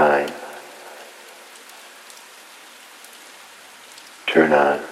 time. Turn on.